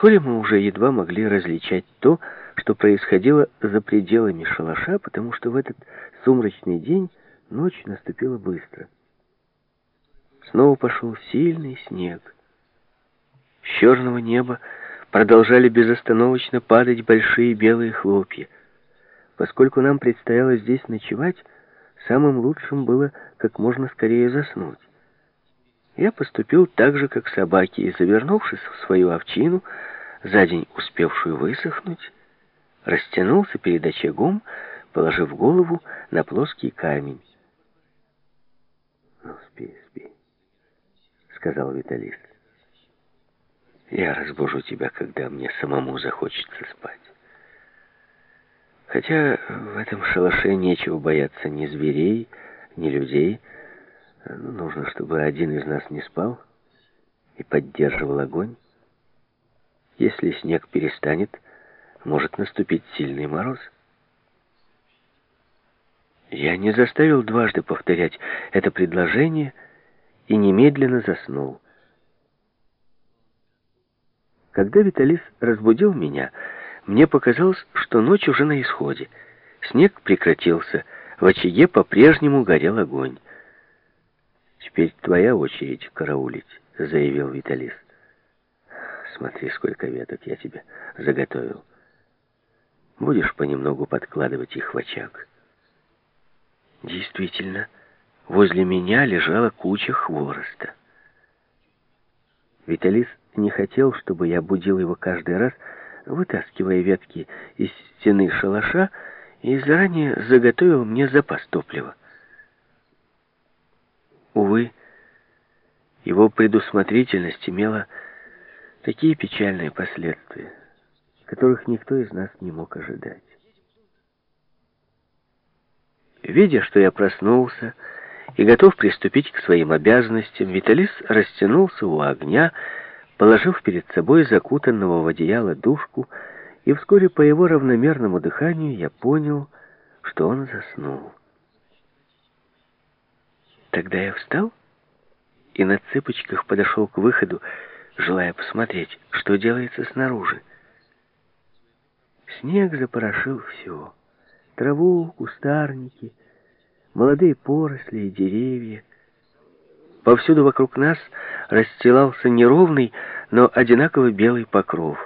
Вскоре мы уже едва могли различать то, что происходило за пределами шалаша, потому что в этот сумрачный день ночь наступила быстро. Снова пошел сильный снег. С черного неба продолжали безостановочно падать большие белые хлопья. Поскольку нам предстояло здесь ночевать, самым лучшим было как можно скорее заснуть. Я поступил так же, как собаки, и, завернувшись в свою овчину, за день успевшую высохнуть, растянулся перед очагом, положив голову на плоский камень. «Ну, спи, спи», — сказал Виталист. «Я разбужу тебя, когда мне самому захочется спать. Хотя в этом шалаше нечего бояться ни зверей, ни людей. Ну, нужно, чтобы один из нас не спал и поддерживал огонь. Если снег перестанет, может наступить сильный мороз». Я не заставил дважды повторять это предложение и немедленно заснул. Когда Виталис разбудил меня, мне показалось, что ночь уже на исходе. Снег прекратился, в очаге по-прежнему горел огонь. «Теперь твоя очередь караулить», — заявил Виталис. «Смотри, сколько веток я тебе заготовил. Будешь понемногу подкладывать их в очаг». Действительно, возле меня лежала куча хвороста. Виталис не хотел, чтобы я будил его каждый раз, вытаскивая ветки из стены шалаша, и заранее заготовил мне запас топлива. Увы, его предусмотрительность имела такие печальные последствия, которых никто из нас не мог ожидать. Видя, что я проснулся и готов приступить к своим обязанностям, Виталис растянулся у огня, положив перед собой закутанного в одеяло душку, и вскоре по его равномерному дыханию я понял, что он заснул. Тогда я встал и на цыпочках подошел к выходу, желая посмотреть, что делается снаружи. Снег запорошил все траву, кустарники, молодые поросли и деревья. Повсюду вокруг нас расстилался неровный, но одинаково белый покров.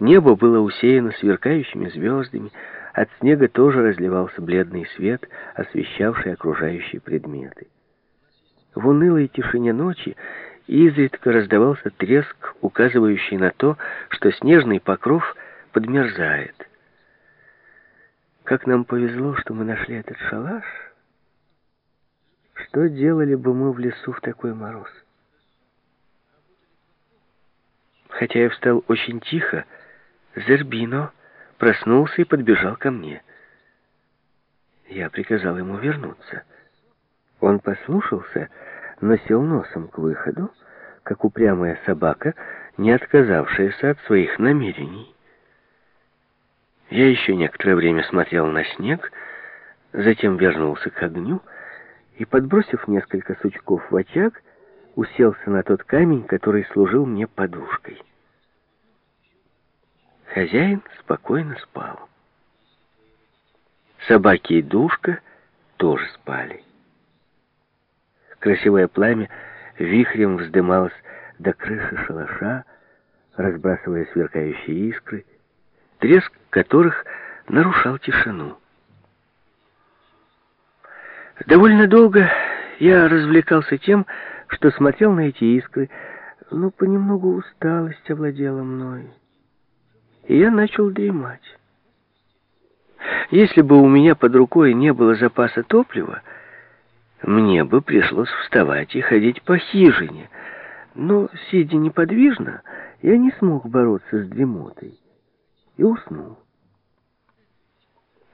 Небо было усеяно сверкающими звездами, от снега тоже разливался бледный свет, освещавший окружающие предметы. В унылой тишине ночи изредка раздавался треск, указывающий на то, что снежный покров подмерзает. Как нам повезло, что мы нашли этот шалаш. Что делали бы мы в лесу в такой мороз? Хотя я встал очень тихо, Зербино проснулся и подбежал ко мне. Я приказал ему вернуться. Он послушался, но сел носом к выходу, как упрямая собака, не отказавшаяся от своих намерений. Я еще некоторое время смотрел на снег, затем вернулся к огню и, подбросив несколько сучков в очаг, уселся на тот камень, который служил мне подушкой. Хозяин спокойно спал. Собаки и душка тоже спали. Красивое пламя вихрем вздымалось до крыши шалаша, разбрасывая сверкающие искры, треск которых нарушал тишину. Довольно долго я развлекался тем, что смотрел на эти искры, но понемногу усталость овладела мной, и я начал дремать. Если бы у меня под рукой не было запаса топлива, мне бы пришлось вставать и ходить по хижине, но, сидя неподвижно, я не смог бороться с дремотой и уснул.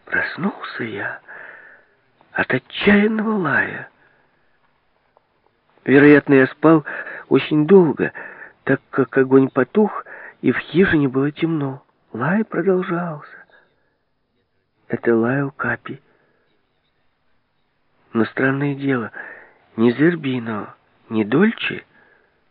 Проснулся я от отчаянного лая. Вероятно, я спал очень долго, так как огонь потух, и в хижине было темно. Лай продолжался. Это лаял Капи. Но странное дело, ни Зербино, ни Дольче